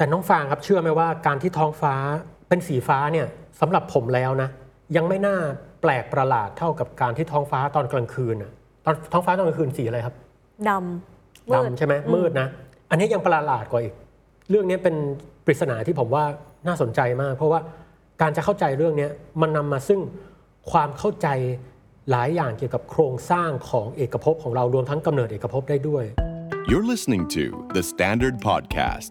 แต่น้องฟางครับเชื่อไหมว่าการที่ท้องฟ้าเป็นสีฟ้าเนี่ยสำหรับผมแล้วนะ ยังไม่น่าแปลกประหลาดเท่ากับการที่ท้องฟ้าตอนกลางคืนน่ะตอนท้องฟ้าตอนกลางคืนสีอะไรครับดำมืดำใช่ไหมมืดนะ อันนี้ยังประหลาดกว่าอีก เรื่องนี้เป็นปริศนาที่ผมว่าน่าสนใจมาก เพราะว่าการจะเข้าใจเรื่องนี้มันนำมาซึ่งความเข้าใจหลายอย่างเกี่ยวกับโครงสร้างของเอกภพของเรารวมทั้งกำเนิดเอกภพได้ด้วย You're listening to The Standard Podcast,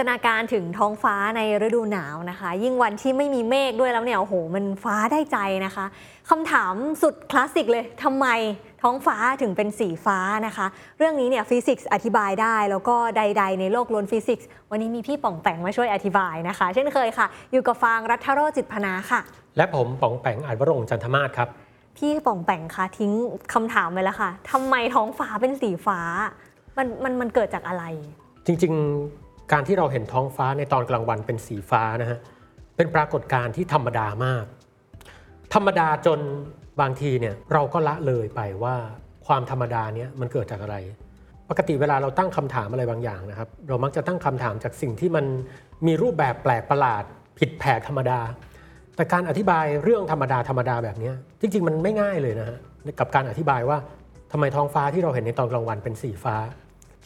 ตนาการถึงท้องฟ้าในฤดูหนาวนะคะ ยิ่งวันที่ไม่มีเมฆด้วยแล้วเนี่ยโอ้โหมันฟ้าได้ใจนะคะคำถามสุดคลาสสิกเลยทำไมท้องฟ้าถึงเป็นสีฟ้านะคะ เรื่องนี้เนี่ยฟิสิกส์อธิบายได้ แล้วก็ใด ๆ ในโลกล้วนฟิสิกส์วันนี้มีพี่ป๋องแปงมาช่วยอธิบายนะคะ เช่นเคยค่ะ อยู่กับฟางรัฐโรจน์จิตพนาค่ะ และผมป๋องแปงอาจวรงค์จันทมาศครับพี่ป๋องแปงคะทิ้งคำถามไปแล้วค่ะทำไมท้องฟ้าเป็นสีฟ้า มันมันมันเกิดจากอะไร จริง ๆ การที่เราเห็นท้องฟ้าในตอนกลางวันเป็นสีฟ้านะฮะเป็นปรากฏการณ์ที่ธรรมดามาก ธรรมดาจนบางทีเนี่ยเราก็ละเลยไปว่าความธรรมดาเนี้ยมันเกิดจากอะไร ปกติเวลาเราตั้งคำถามอะไรบางอย่างนะครับ เรามักจะตั้งคำถามจากสิ่งที่มันมีรูปแบบแปลกประหลาด ผิดแผกธรรมดา แต่การอธิบายเรื่องธรรมดาธรรมดาแบบนี้จริง ๆ มันไม่ง่ายเลยนะฮะกับการอธิบายว่าทำไมท้องฟ้าที่เราเห็นในตอนกลางวันเป็นสีฟ้า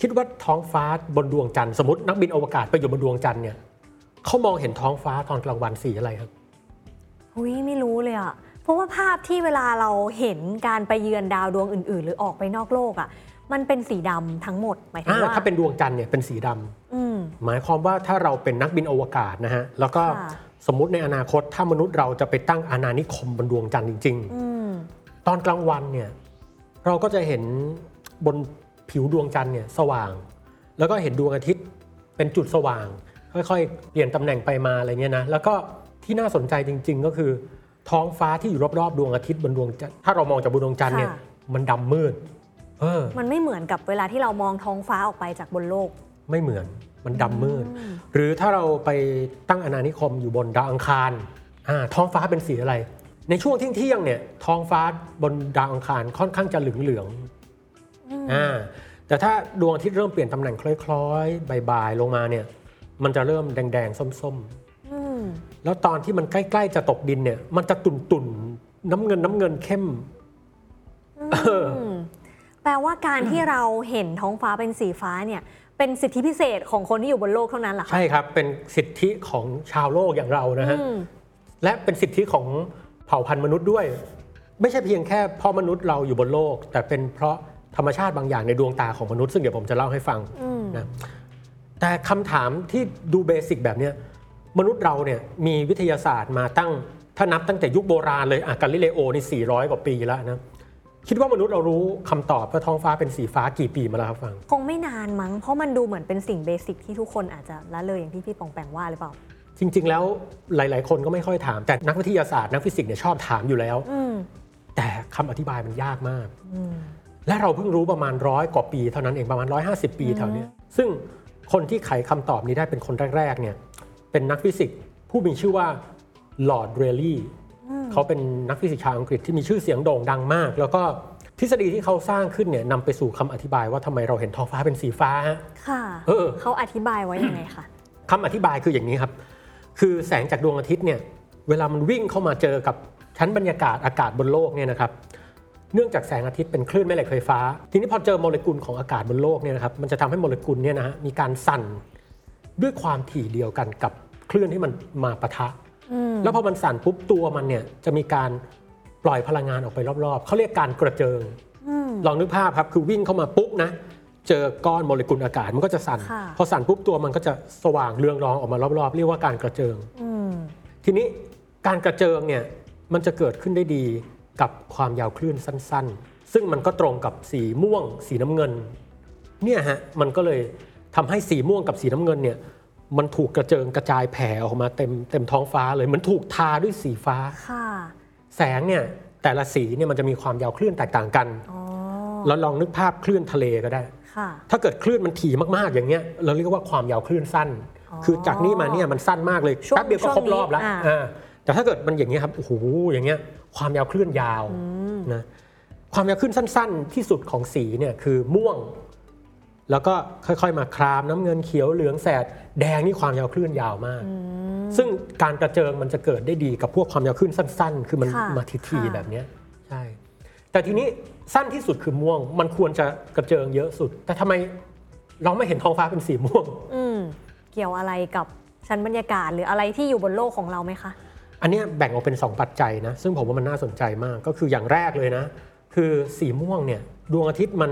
คิดว่าท้องฟ้าบนดวงจันทร์สมมตินักบินอวกาศไปอยู่บนดวงจันทร์เนี่ยเขามองเห็นท้องฟ้าตอนกลางวันสีอะไรครับหุยไม่รู้เลยอะเพราะว่าภาพที่เวลาเราเห็นการไปเยือนดาวดวงอื่น ๆ หรือออกไปนอกโลกอะมันเป็นสีดำทั้งหมดหมายถึงอ่าว่าถ้าเป็นดวงจันทร์เนี่ยเป็นสีดำอืมหมายความว่าถ้าเราเป็นนักบินอวกาศนะฮะแล้วก็ค่ะสมมุติในอนาคตถ้ามนุษย์เราจะไปตั้งอาณานิคมบนดวงจันทร์จริงอืมๆตอนกลางวันเนี่ยเราก็จะเห็นบน ผิวดวงจันทร์เนี่ยสว่าง แล้วก็เห็นดวงอาทิตย์เป็นจุดสว่าง ค่อยๆ เปลี่ยนตำแหน่งไปมาอะไรเงี้ยนะแล้วก็ที่น่าสนใจจริง ๆ ก็คือ ท้องฟ้าที่อยู่รอบๆ ดวงอาทิตย์บนดวงจันทร์ถ้าเรามองจากบนดวงจันทร์เนี่ยค่ะ มันดำมืดเออมันไม่เหมือนกับเวลาที่เรามองท้องฟ้าออกไปจากบนโลก ไม่เหมือนมันดำมืด หรือถ้าเราไปตั้งอาณานิคมอยู่บนดาวอังคารอ่าท้องฟ้าเป็นสีอะไร ในช่วงเที่ยงๆเนี่ยท้องฟ้าบนดาวอังคารค่อนข้างจะเหลืองๆ อ่าแต่ถ้าดวงอาทิตย์เริ่มเปลี่ยนตำแหน่งคล้อยๆบ่ายๆลงมาเนี่ย มันจะเริ่มแดงๆ ส้มอืมๆแล้วตอนที่มันใกล้ๆจะตกดินเนี่ย มันจะตุ่นๆน้ำเงินน้ำเงินเข้มเอออืมแปลว่าการที่เราเห็นท้องฟ้าเป็นสีฟ้าเนี่ย เป็นสิทธิพิเศษของคนที่อยู่บนโลกเท่านั้นเหรอคะใช่ครับ เป็นสิทธิของชาวโลกอย่างเรานะฮะอืมและเป็นสิทธิของเผ่าพันธุ์มนุษย์ด้วย ไม่ใช่เพียงแค่เพ่อมนุษย์เราอยู่บนโลก แต่เป็นเพราะ ธรรมชาติบางอย่างในดวงตาของมนุษย์ซึ่งเดี๋ยวผมจะเล่าให้ฟังอืมนะแต่คำถามที่ดูเบสิกแบบเนี้ยมนุษย์เราเนี่ยมีวิทยาศาสตร์มาตั้งถ้านับตั้งแต่ยุคโบราณเลยอะกาลิเลโอนี่400 กว่าปีแล้วนะคิดว่ามนุษย์เรารู้คำตอบว่าท้องฟ้าเป็นสีฟ้ากี่ปีมาแล้วครับฟัง คงไม่นานมั้ง เพราะมันดูเหมือนเป็นสิ่งเบสิกที่ทุกคนอาจจะละเลยอย่างที่พี่ป๋องแปงว่าหรือเปล่า จริง ๆ แล้วหลาย ๆ คนก็ไม่ค่อยถาม แต่นักวิทยาศาสตร์นักฟิสิกส์เนี่ยชอบถามอยู่แล้วอืมแต่คำอธิบายมันยากมากอืม และเราเพิ่งรู้ประมาณร้อยกว่าปีเท่านั้นเองประมาณ 150 ปีแถวเนี้ยซึ่งคนที่ไขคำตอบนี้ได้เป็นคนแรกๆเนี่ยเป็นนักฟิสิกส์ผู้มีชื่อว่าลอร์ดเรลลี่เขาเป็นนักฟิสิกส์ชาวอังกฤษที่มีชื่อเสียงโด่งดังมาก แล้วก็ทฤษฎีที่เขาสร้างขึ้นเนี่ยนำไปสู่คำอธิบายว่าทำไมเราเห็นท้องฟ้าเป็นสีฟ้าฮะค่ะเออเขาอธิบายไว้ยังไงคะคำอธิบายคืออย่างนี้ครับ คือแสงจากดวงอาทิตย์เนี่ยเวลามันวิ่งเข้ามาเจอกับชั้นบรรยากาศอากาศบนโลกเนี่ยนะครับ เนื่องจากแสงอาทิตย์เป็นคลื่นแม่เหล็กไฟฟ้า ทีนี้พอเจอโมเลกุลของอากาศบนโลกเนี่ยนะครับมันจะทำให้โมเลกุลเนี่ยนะฮะมีการสั่นด้วยความถี่เดียวกันกับคลื่นที่มันมาปะทะอืมแล้วพอมันสั่นปุ๊บตัวมันเนี่ยจะมีการปล่อยพลังงานออกไปรอบๆ เขาเรียกการกระเจิงอืมลองนึกภาพครับคือวิ่งเข้ามาปุ๊บนะเจอก้อนโมเลกุลอากาศมันก็จะสั่นค่ะพอสั่นปุ๊บตัวมันก็จะสว่างเรืองรองออกมารอบๆ เรียกว่าการกระเจิงอืมทีนี้การกระเจิงเนี่ยมันจะเกิดขึ้นได้ดี กับความยาวคลื่นสั้น ๆ ซึ่งมันก็ตรงกับสีม่วง สีน้ำเงินเนี่ยฮะมันก็เลยทำให้สีม่วงกับสีน้ำเงินเนี่ยมันถูกกระเจิงกระจายแผ่ออกมาเต็มเต็มท้องฟ้าเลยเหมือนถูกทาด้วยสีฟ้าค่ะแสงเนี่ยแต่ละสีเนี่ยมันจะมีความยาวคลื่นแตกต่างกันอ๋อเราลองนึกภาพคลื่นทะเลก็ได้ค่ะถ้าเกิดคลื่นมันถี่มากๆอย่างเงี้ย เราเรียกว่าความยาวคลื่นสั้นอ๋อคือจากนี่มาเนี่ยมันสั้นมากเลยช่วงแป๊บเดียวก็ครบรอบแล้วช่วงนี้อ่า แต่ถ้าเกิดมันอย่างเงี้ยครับโอ้โหอย่างเงี้ยความยาวคลื่นยาวนะความยาวคลื่นสั้น ๆ ที่สุดของสีเนี่ยคือม่วง แล้วก็ค่อยๆ มาครามน้ำเงินเขียวเหลืองแสด แดงนี่ความยาวคลื่นยาวมาก ซึ่งการกระเจิงมันจะเกิดได้ดีกับพวกความยาวคลื่นสั้น ๆ คือมันค่ะมาทีค่ะๆแบบเนี้ยใช่แต่ทีนี้สั้นที่สุดคือม่วง มันควรจะกระเจิงเยอะสุด แต่ทำไมเราไม่เห็นท้องฟ้าเป็นสีม่วงอืมเกี่ยวอะไรกับชั้นบรรยากาศหรืออะไรที่อยู่บนโลกของเราไหมคะ อันเนี้ยแบ่งออกเป็น 2 ปัจจัยนะซึ่งผมว่ามันน่าสนใจมากก็คืออย่างแรกเลยนะ คือสีม่วงเนี่ยดวงอาทิตย์มัน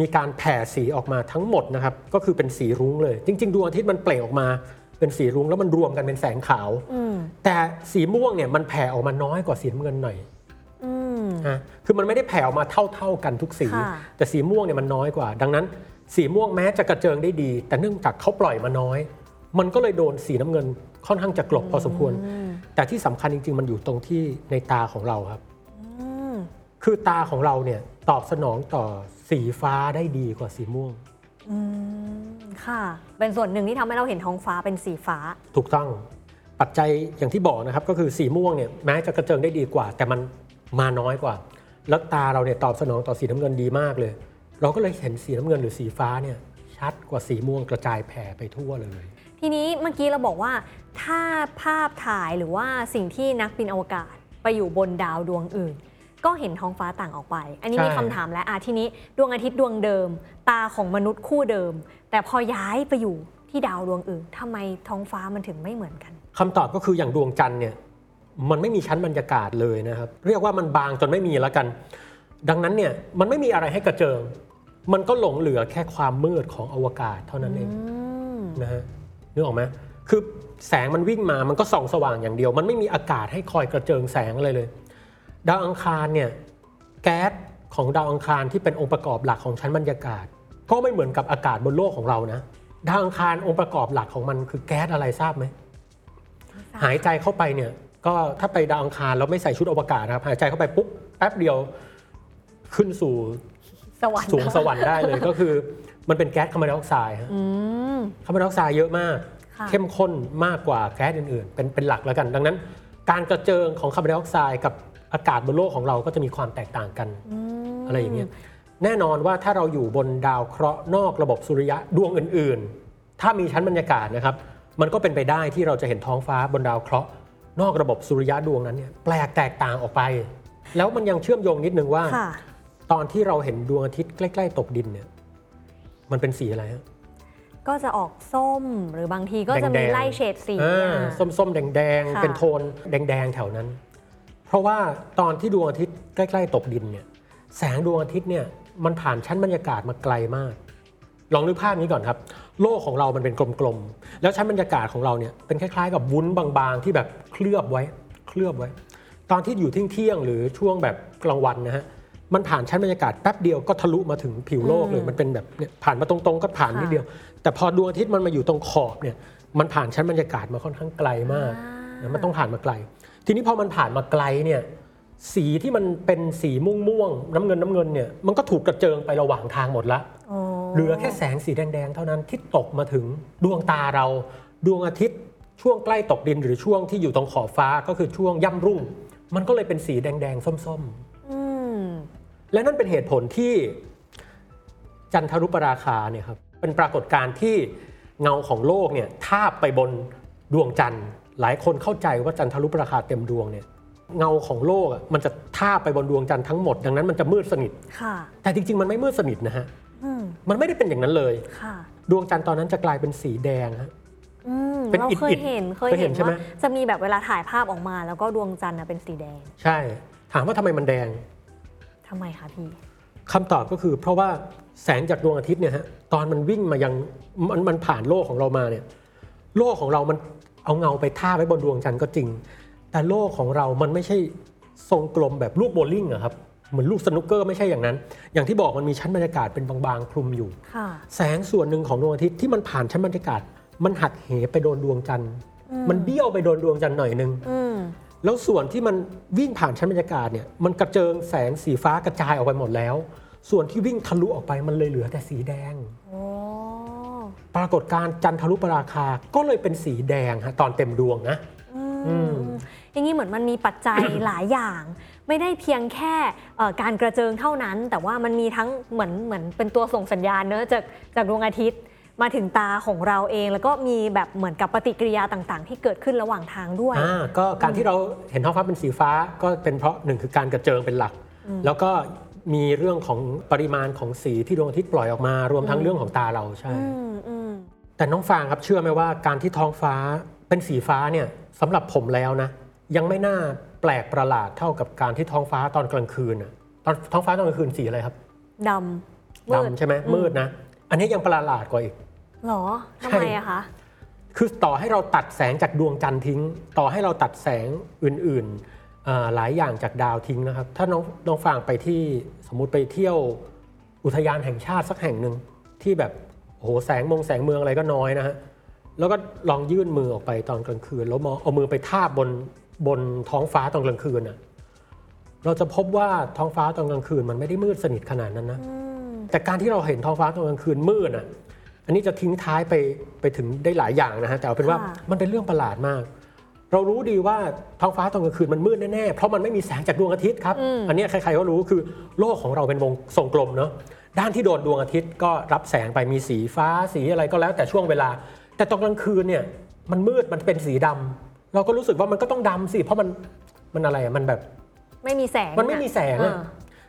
มีการแผ่สีออกมาทั้งหมดนะครับก็คือเป็นสีรุ้งเลย จริง ๆ ดวงอาทิตย์มันเปล่งออกมาเป็นสีรุ้งแล้วมันรวมกันเป็นแสงขาวอืมแต่สีม่วงเนี่ยมันแผ่ออกมาน้อยกว่าสีน้ำเงินหน่อยอืมนะคือมันไม่ได้แผ่ออกมาเท่าๆกันทุกสีค่ะแต่สีม่วงเนี่ยมันน้อยกว่า ดังนั้น สีม่วงแม้จะกระเจิงได้ดี แต่เนื่องจากเขาปล่อยมาน้อย มันก็เลยโดนสีน้ำเงินค่อนข้างจะกลบพอสมควร แต่ที่สำคัญจริง ๆ มันอยู่ตรงที่ในตาของเราครับอืมคือตาของเราเนี่ยตอบสนองต่อสีฟ้าได้ดีกว่าสีม่วงอืมค่ะ เป็นส่วนหนึ่งที่ทำให้เราเห็นท้องฟ้าเป็นสีฟ้า ถูกต้องปัจจัยอย่างที่บอกนะครับก็คือสีม่วงเนี่ยแม้จะกระเจิงได้ดีกว่า แต่มันมาน้อยกว่า แล้วตาเราเนี่ยตอบสนองต่อสีน้ำเงินดีมากเลย เราก็เลยเห็นสีน้ำเงินหรือสีฟ้าเนี่ยชัดกว่าสีม่วงกระจายแผ่ไปทั่วเลย ทีนี้เมื่อกี้เราบอกว่า ถ้าภาพถ่ายหรือว่าสิ่งที่นักบินอวกาศไปอยู่บนดาวดวงอื่น ก็เห็นท้องฟ้าต่างออกไป อันนี้ใช่มีคำถามแล้วอะทีนี้ดวงอาทิตย์ดวงเดิม ตาของมนุษย์คู่เดิม แต่พอย้ายไปอยู่ที่ดาวดวงอื่นทำไมท้องฟ้ามันถึงไม่เหมือนกัน คำตอบก็คืออย่างดวงจันทร์เนี่ยมันไม่มีชั้นบรรยากาศเลยนะครับ เรียกว่ามันบางจนไม่มีแล้วกัน ดังนั้นเนี่ยมันไม่มีอะไรให้กระเจิง มันก็หลงเหลือแค่ความมืดของอวกาศเท่านั้นเองอืมนะฮะ นึกออกไหมคือแสงมันวิ่งมามันก็ส่องสว่างอย่างเดียว มันไม่มีอากาศให้คอยกระเจิงแสงอะไรเลย ดาวอังคารเนี่ยแก๊สของดาวอังคารที่เป็นองค์ประกอบหลักของชั้นบรรยากาศ ก็ไม่เหมือนกับอากาศบนโลกของเรานะดาวอังคารองค์ประกอบหลักของมันคือแก๊สอะไรทราบไหมหายใจเข้าไปเนี่ยก็ถ้าไปดาวอังคารแล้วไม่ใส่ชุดอวกาศนะครับหายใจเข้าไปปุ๊บแป๊บเดียวขึ้นสู่ สวรรค์สวงสวรรค์ได้เลยก็คือมันเป็นแก๊สคาร์บอนไดออกไซด์ฮะอืมคาร์บอนไดออกไซด์เยอะมากค่ะเข้มข้นมากกว่าแก๊สอื่นๆ เป็นเป็นหลักแล้วกัน ดังนั้น การกระเจิงของคาร์บอนไดออกไซด์กับอากาศบนโลกของเราก็จะมีความแตกต่างกันมอะไรอย่างเงี้ยแน่นอนว่าถ้าเราอยู่บนดาวเคราะห์นอกระบบสุริยะดวงอื่นๆ ถ้ามีชั้นบรรยากาศนะครับ มันก็เป็นไปได้ที่เราจะเห็นท้องฟ้าบนดาวเคราะห์นอกระบบสุริยะดวงนั้นเนี่ยแปลกแตกต่างออกไป แล้วมันยังเชื่อมโยงนิดนึงว่าค่ะ ตอนที่เราเห็นดวงอาทิตย์ใกล้ ๆ ตกดินเนี่ย มันเป็นสีอะไรฮะก็จะออกส้มหรือบางทีก็จะมีแดงๆไล่เฉดสีอ่าอ่าส้มๆ แดงค่ะๆเป็นโทนแดงๆ แถวนั้น เพราะว่าตอนที่ดวงอาทิตย์ใกล้ ๆ ตกดินเนี่ย แสงดวงอาทิตย์เนี่ยมันผ่านชั้นบรรยากาศมาไกลมาก ลองนึกภาพนี้ก่อนครับ โลกของเรามันเป็นกลมๆ แล้วชั้นบรรยากาศของเราเนี่ยเป็นคล้ายๆ กับวุ้นบางๆ ที่แบบเคลือบไว้ เคลือบไว้ ตอนที่อยู่เที่ยงๆหรือช่วงแบบกลางวันนะฮะ มันผ่านชั้นบรรยากาศแป๊บเดียวก็ทะลุมาถึงผิวโลกเลยอืมมันเป็นแบบเนี่ยผ่านมาตรงๆ ก็ผ่านนิดเดียว แต่พอดวงอาทิตย์มันมาอยู่ตรงขอบเนี่ยมันผ่านชั้นบรรยากาศมาค่อนข้างไกลมากนะมันต้องผ่านมาไกล ทีนี้พอมันผ่านมาไกลเนี่ยสีที่มันเป็นสีม่วงม่วงๆน้ำเงินน้ำเงินเนี่ยมันก็ถูกกระเจิงไประหว่างทางหมดละโอ้เหลือแค่แสงสีแดงๆ เท่านั้นที่ตกมาถึงดวงตาเรา ดวงอาทิตย์ช่วงใกล้ตกดินหรือช่วงที่อยู่ตรงขอบฟ้าก็คือช่วงย่ำรุ่ง มันก็เลยเป็นสีแดงๆ ส้มอืมๆ และนั่นเป็นเหตุผลที่จันทรุปราคาเนี่ยครับเป็นปรากฏการณ์ที่เงาของโลกเนี่ยทาบไปบนดวงจันทร์ หลายคนเข้าใจว่าจันทรุปราคาเต็มดวงเนี่ยเงาของโลกอะมันจะทาบไปบนดวงจันทร์ทั้งหมด ดังนั้นมันจะมืดสนิทค่ะแต่จริง ๆ มันไม่มืดสนิทนะฮะอืมมันไม่ได้เป็นอย่างนั้นเลยค่ะดวงจันทร์ตอนนั้นจะกลายเป็นสีแดงฮะอืมเป็นเราอิฐเคยอิฐเห็นเคยเคยเห็เห็นนใช่ไหมว่าจะมีแบบเวลาถ่ายภาพออกมา แล้วก็ดวงจันทร์น่ะเป็นสีแดง ใช่ ถามว่าทำไมมันแดง ทำไมคะพี่ คำตอบก็คือเพราะว่าแสงจากดวงอาทิตย์เนี่ยฮะตอนมันวิ่งมายังมันมันผ่านโลกของเรามาเนี่ยโลกของเรามันเอาเงาไปท่าบไว้บนดวงจันทร์ก็จริง แต่โลกของเรามันไม่ใช่ทรงกลมแบบลูกโบว์ลิ่งอะครับเหมือนลูกสนุกเกอร์ไม่ใช่อย่างนั้น อย่างที่บอกมันมีชั้นบรรยากาศเป็นบางๆคลุมอยู่ ค่ะ แสงส่วนหนึ่งของดวงอาทิตย์ที่มันผ่านชั้นบรรยากาศ มันหักเหไปโดนดวงจันทร์อืมมันเบี้ยวไปโดนดวงจันทร์หน่อยนึง อืม แล้วส่วนที่มันวิ่งผ่านชั้นบรรยากาศเนี่ยมันกระเจิงแสงสีฟ้ากระจายออกไปหมดแล้ว ส่วนที่วิ่งทะลุออกไปมันเลยเหลือแต่สีแดงโอ้ปรากฏการณ์จันทรุปราคาก็เลยเป็นสีแดงฮะตอนเต็มดวงนะอืมอย่างนี้เหมือนมันมีปัจจัยหลายอย่าง ไม่ได้เพียงแค่เอ่อการกระเจิงเท่านั้น แต่ว่ามันมีทั้งเหมือนเหมือนเป็นตัวส่งสัญญาณเนอะจากจากดวงอาทิตย์ มาถึงตาของเราเอง แล้วก็มีแบบเหมือนกับปฏิกิริยาต่างๆ ที่เกิดขึ้นระหว่างทางด้วย อ่าก็การที่เราเห็นท้องฟ้าเป็นสีฟ้าก็เป็นเพราะหนึ่งคือการกระเจิงเป็นหลัก แล้วก็มีเรื่องของปริมาณของสีที่ดวงอาทิตย์ปล่อยออกมา รวมทั้งเรื่องของตาเราใช่ อืมอืมแต่น้องฟางครับเชื่อไหมว่าการที่ท้องฟ้าเป็นสีฟ้าเนี่ยสำหรับผมแล้วนะ ยังไม่น่าแปลกประหลาดเท่ากับการที่ท้องฟ้าตอนกลางคืนน่ะตอนท้องฟ้าตอนกลางคืนสีอะไรครับดำมืด ดำใช่ไหมมืดนะ อันนี้ยังประหลาดกว่าอีก หรอทำใช่ไมอะคะ คือต่อให้เราตัดแสงจากดวงจันทร์ทิ้ง ต่อให้เราตัดแสงอื่นๆอ่าหลายอย่างจากดาวทิ้งนะครับ ถ้าน้องน้องฟางไปที่สมมุติไปเที่ยวอุทยานแห่งชาติสักแห่งหนึ่งที่แบบโอ้โหแสงมงแสงเมืองอะไรก็น้อยนะฮะแล้วก็ลองยื่นมือออกไปตอนกลางคืน แล้วมองเอามือไปทาบบนบนท้องฟ้าตอนกลางคืนน่ะเราจะพบว่าท้องฟ้าตอนกลางคืนมันไม่ได้มืดสนิทขนาดนั้นนะแต่การที่เราเห็นท้องฟ้าตอนกลางคืนมืดอะ อันนี้จะทิ้งท้ายไปไปถึงได้หลายอย่างนะฮะแต่เอาเป็นว่าค่ะ มันเป็นเรื่องประหลาดมาก เรารู้ดีว่าท้องฟ้าตอนกลางคืนมันมืดแน่ๆเพราะมันไม่มีแสงจากดวงอาทิตย์ครับอันเนี้ยใครๆก็รู้คือโลกของเราเป็นวงทรงกลมเนาะด้านที่โดนดวงอาทิตย์ก็รับแสงไปมีสีฟ้าสีอะไรก็แล้วแต่ช่วงเวลา แต่ตอนกลางคืนเนี่ยมันมืดมันเป็นสีดำเราก็รู้สึกว่ามันก็ต้องดำสิเพราะมันมันอะไรอะมันแบบ ไม่มีแสงมันไม่มีแสงอะอ่า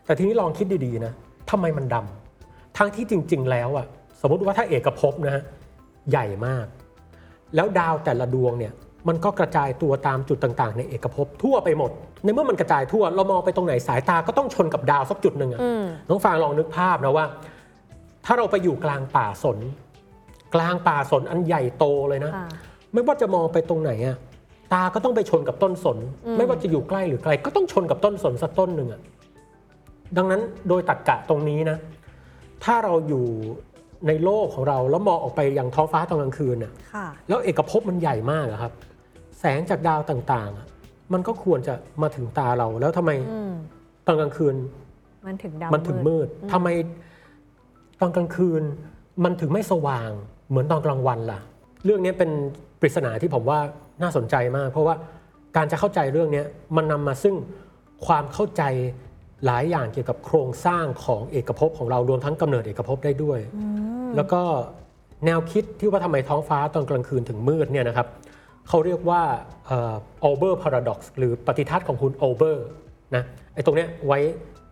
แต่ทีนี้ลองคิดดีๆนะทำไมมันดำทั้งที่จริง ๆ แล้วอะ สมมติว่าถ้าเอกภพนะฮะใหญ่มาก แล้วดาวแต่ละดวงเนี่ยมันก็กระจายตัวตามจุดต่างๆ ในเอกภพทั่วไปหมด ในเมื่อมันกระจายทั่วเรามองไปตรงไหนสายตาก็ต้องชนกับดาวสักจุดหนึ่งอะอืมน้องฟางลองนึกภาพนะว่า ถ้าเราไปอยู่กลางป่าสน กลางป่าสนอันใหญ่โตเลยนะค่ะไม่ว่าจะมองไปตรงไหนอะตาก็ต้องไปชนกับต้นสนอืมไม่ว่าจะอยู่ใกล้หรือไกล ก็ต้องชนกับต้นสนสักต้นหนึ่งอะดังนั้นโดยตรรกกะตรงนี้นะ ถ้าเราอยู่ ในโลกของเราแล้วมองออกไปยังท้องฟ้าตอนกลางคืนอะค่ะแล้วเอกภพมันใหญ่มากอะครับ แสงจากดาวต่างๆอะมันก็ควรจะมาถึงตาเราแล้วทำไมอืมตอนกลางคืน มันถึงดำมันถึงมืดทำไมตอนกลางคืน มันถึงไม่สว่างเหมือนตอนกลางวันล่ะ เรื่องนี้เป็นปริศนาที่ผมว่าน่าสนใจมาก เพราะว่าการจะเข้าใจเรื่องนี้มันนำมาซึ่งความเข้าใจหลายอย่างเกี่ยวกับโครงสร้างของเอกภพของเรารวมทั้งกำเนิดเอกภพได้ด้วย แล้วก็แนวคิดที่ว่าทำไมท้องฟ้าตอนกลางคืนถึงมืดเนี่ยนะครับเขาเรียกว่าเอเบอร์พาราด็อกซ์หรือปฏิทัศน์ของคุณโอเบอร์นะไอ้ตรงเนี้ยไว้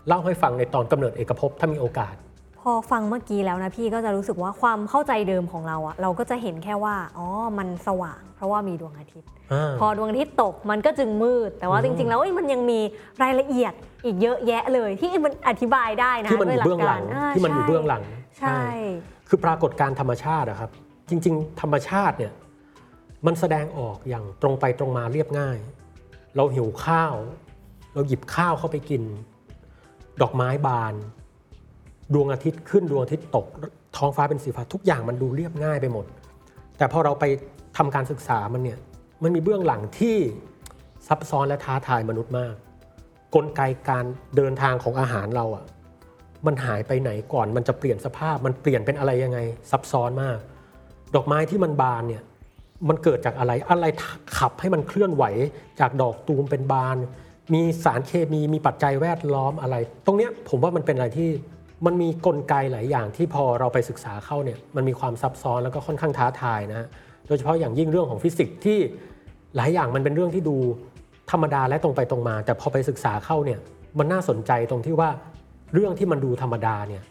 เล่าให้ฟังในตอนกำเนิดเอกภพถ้ามีโอกาส พอฟังเมื่อกี้แล้วนะพี่ก็จะรู้สึกว่าความเข้าใจเดิมของเราอะเราก็จะเห็นแค่ว่าอ๋อมันสว่าง เพราะว่ามีดวงอาทิตย์อ่าพอดวงอาทิตย์ตกมันก็จึงมืด แต่ว่าอืมจริง ๆ แล้วเอ้ยมันยังมีรายละเอียดอีกเยอะแยะเลยที่มันอธิบายได้นะที่มันอด้วยยู่เบื้องหลังาที่มันอยู่ใช่เบื้องหลังใช่ คือปรากฏการธรรมชาติอะครับ จริง ๆ ธรรมชาติเนี่ยมันแสดงออกอย่างตรงไปตรงมาเรียบง่าย เราหิวข้าว เราหยิบข้าวเข้าไปกิน ดอกไม้บาน ดวงอาทิตย์ขึ้นดวงอาทิตย์ตก ท้องฟ้าเป็นสีฟ้าทุกอย่างมันดูเรียบง่ายไปหมด แต่พอเราไปทำการศึกษามันเนี่ยมันมีเบื้องหลังที่ซับซ้อนและท้าทายมนุษย์มาก กลไกการเดินทางของอาหารเราอะ มันหายไปไหนก่อน มันจะเปลี่ยนสภาพ มันเปลี่ยนเป็นอะไรยังไง ซับซ้อนมาก ดอกไม้ที่มันบานเนี่ย มันเกิดจากอะไร อะไรขับให้มันเคลื่อนไหว จากดอกตูมเป็นบาน มีสารเคมี มีปัจจัยแวดล้อมอะไร ตรงเนี้ยผมว่ามันเป็นอะไรที่ มันมีกลไกหลายอย่างที่พอเราไปศึกษาเข้าเนี่ย มันมีความซับซ้อนแล้วก็ค่อนข้างท้าทายนะฮะโดยเฉพาะอย่างยิ่งเรื่องของฟิสิกส์ที่หลายอย่างมันเป็นเรื่องที่ดูธรรมดาและตรงไปตรงมา แต่พอไปศึกษาเข้าเนี่ยมันน่าสนใจตรงที่ว่า เรื่องที่มันดูธรรมดาเนี่ย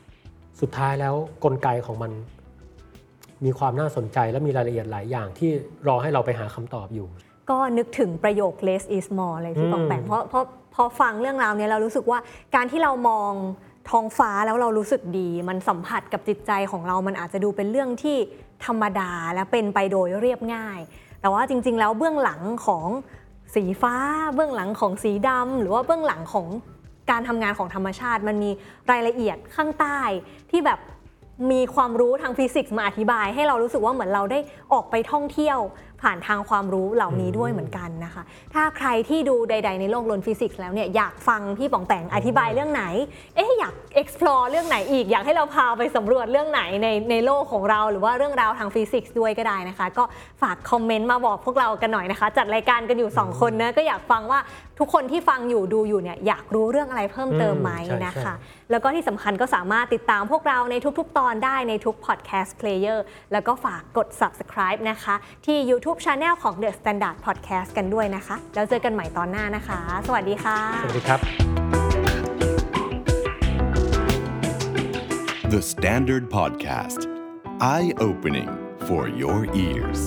สุดท้ายแล้วกลไกของมัน มีความน่าสนใจและมีรายละเอียดหลายอย่างที่รอให้เราไปหาคำตอบอยู่ ก็นึกถึงประโยค less is more เลยพี่อืมปองแปงเพราะเพราะพอฟังเรื่องราวเนี้ยเรารู้สึกว่าการที่เรามองท้องฟ้าแล้วเรารู้สึกดี มันสัมผัสกับจิตใจของเรา มันอาจจะดูเป็นเรื่องที่ธรรมดาและเป็นไปโดยเรียบง่าย แต่ว่าจริง ๆ แล้วเบื้องหลังของสีฟ้า เบื้องหลังของสีดำหรือว่าเบื้องหลังของ การทำงานของธรรมชาติ มันมีรายละเอียดข้างใต้ที่แบบมีความรู้ทางฟิสิกส์มาอธิบาย ให้เรารู้สึกว่าเหมือนเราได้ออกไปท่องเที่ยวผ่านทางความรู้เหล่านี้ด้วยเหมือนกันนะคะ ถ้าใครที่ดูใด ๆ ในโลกลนฟิสิกส์แล้วเนี่ยอยากฟังพี่ป๋องแปงอธิบายเรื่องไหน เอ๊ะอยาก explore เรื่องไหนอีก อยากให้เราพาไปสำรวจเรื่องไหนในในโลกของเรา หรือว่าเรื่องราวทางฟิสิกส์ด้วยก็ได้นะคะ ก็ฝากคอมเมนต์มาบอกพวกเรากันหน่อยนะคะ จัดรายการกันอยู่ 2 คนนะก็อยากฟังว่าทุกคนที่ฟังอยู่ดูอยู่เนี่ยอยากรู้เรื่องอะไรเพิ่มเติมไหมอืมใช่นะคะใช่แล้วก็ที่สำคัญก็สามารถติดตามพวกเราในทุก ๆ ตอนได้ในทุก podcast player แล้วก็ฝากกด subscribe นะคะที่ YouTube Channel ของ The Standard Podcast กันด้วยนะคะ แล้วเจอกันใหม่ตอนหน้านะคะ สวัสดีค่ะ สวัสดีครับ The Standard Podcast, eye opening for your ears.